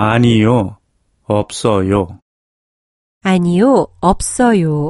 아니요, 없어요. 아니요, 없어요.